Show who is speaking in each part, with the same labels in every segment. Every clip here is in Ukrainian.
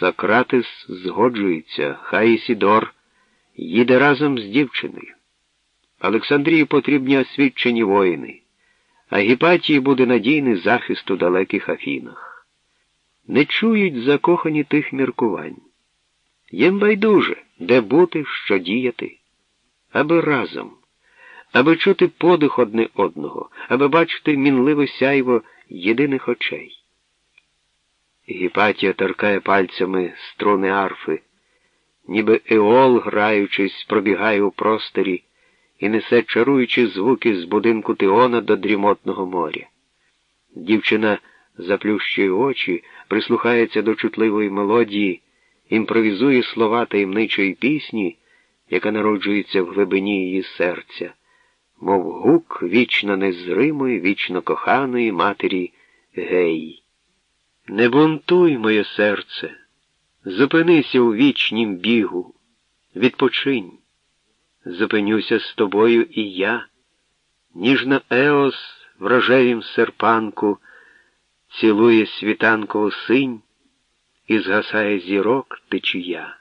Speaker 1: Сократис згоджується, хай Ісідор їде разом з дівчиною. Олександрії потрібні освічені воїни, а Гіпатії буде надійний захист у далеких Афінах. Не чують закохані тих міркувань. Їм байдуже, де бути, що діяти, аби разом, аби чути подих одне одного, аби бачити мінливе сяйво єдиних очей. Гіпатія торкає пальцями струни арфи, ніби еол, граючись, пробігає у просторі і несе чаруючі звуки з будинку Тиона до дрімотного моря. Дівчина заплющує очі, прислухається до чутливої мелодії, імпровізує слова таємничої пісні, яка народжується в глибині її серця, мов гук вічно незримої, вічно коханої матері Гей. Не бунтуй, моє серце, зупинися у вічнім бігу, відпочинь. Зупинюся з тобою і я, ніжно Еос в рожевім серпанку цілує світанкову синь і згасає зірок течія.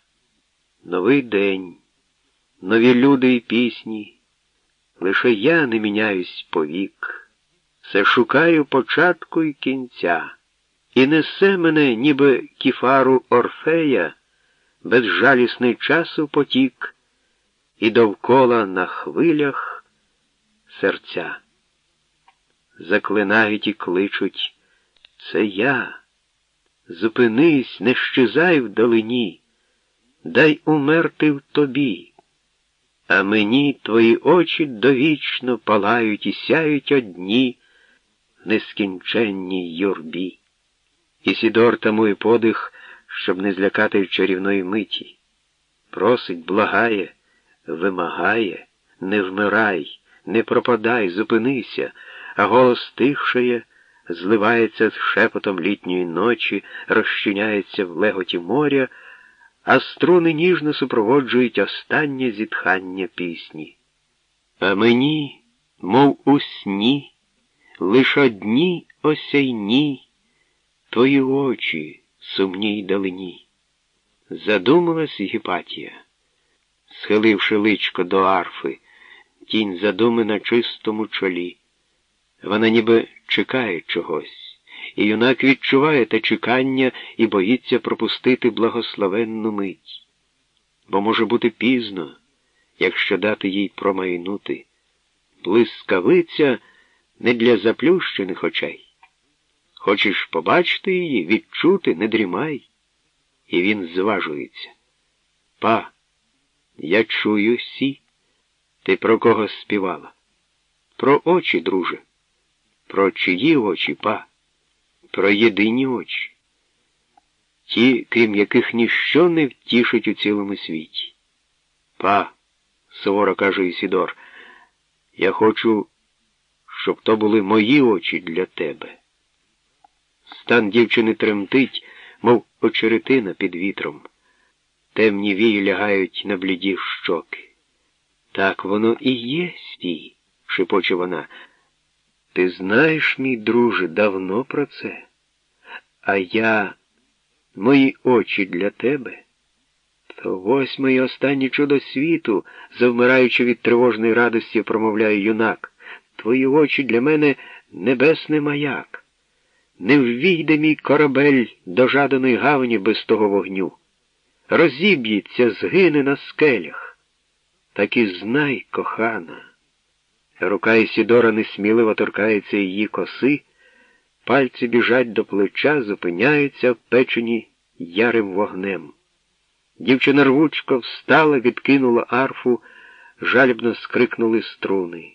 Speaker 1: Новий день, нові люди і пісні, лише я не міняюсь повік, все шукаю початку і кінця і несе мене, ніби кіфару Орфея, безжалісний часу потік, і довкола на хвилях серця. Заклинають і кличуть це я. Зупинись, не щезай вдалині, дай умерти в тобі, а мені твої очі довічно палають і сяють одні в нескінченній юрбі. Ісідор тамує подих, щоб не злякати чарівної миті. Просить, благає, вимагає, не вмирай, не пропадай, зупинися, а голос тихшає, зливається з шепотом літньої ночі, розчиняється в леготі моря, а струни ніжно супроводжують останнє зітхання пісні. А мені, мов у сні, лиш одні осяйні. Твої очі сумній далині. Задумалась Гіпатія, схиливши личко до арфи, тінь задуми на чистому чолі. Вона ніби чекає чогось, і юнак відчуває те чекання і боїться пропустити благословенну мить. Бо може бути пізно, якщо дати їй промайнути. Блискавиця не для заплющених очей. Хочеш побачити її, відчути, не дрімай. І він зважується. Па, я чую сі. Ти про кого співала? Про очі, друже. Про чиї очі, па? Про єдині очі. Ті, крім яких ніщо не втішить у цілому світі. Па, суворо каже Ісідор, я хочу, щоб то були мої очі для тебе. Стан дівчини тремтить, мов очеретина під вітром. Темні вії лягають на бліді щоки. Так воно і є стій, шепоче вона. Ти знаєш, мій друже, давно про це. А я, мої очі для тебе. То ось моє останнє чудо світу, завмираючи від тривожної радості, промовляє юнак. Твої очі для мене небесний маяк. Не ввійде мій корабель до жаданої гавані без того вогню. Розіб'ється, згине на скелях. Так і знай, кохана. Рука Ісідора несміливо торкається її коси, пальці біжать до плеча, зупиняються впечені ярим вогнем. Дівчина рвучко встала, відкинула арфу, жалібно скрикнули струни.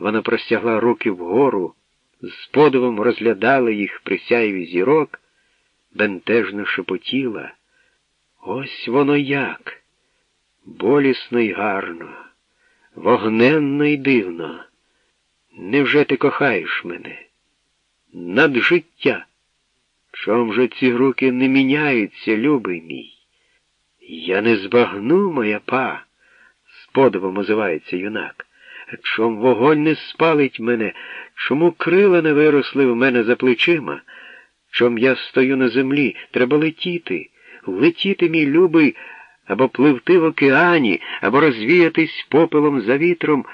Speaker 1: Вона простягла руки вгору з подивом розглядала їх при сяєві зірок, бентежно шепотіла. Ось воно як. Болісно й гарно, вогненно й дивно. Невже ти кохаєш мене? Над життя. Чом же ці руки не міняються, любий мій? Я не збагну, моя па, з подивом озивається юнак. Чом вогонь не спалить мене, чому крила не виросли в мене за плечима? Чом я стою на землі, треба летіти, летіти, мій любий, або пливти в океані, або розвіятись попелом за вітром,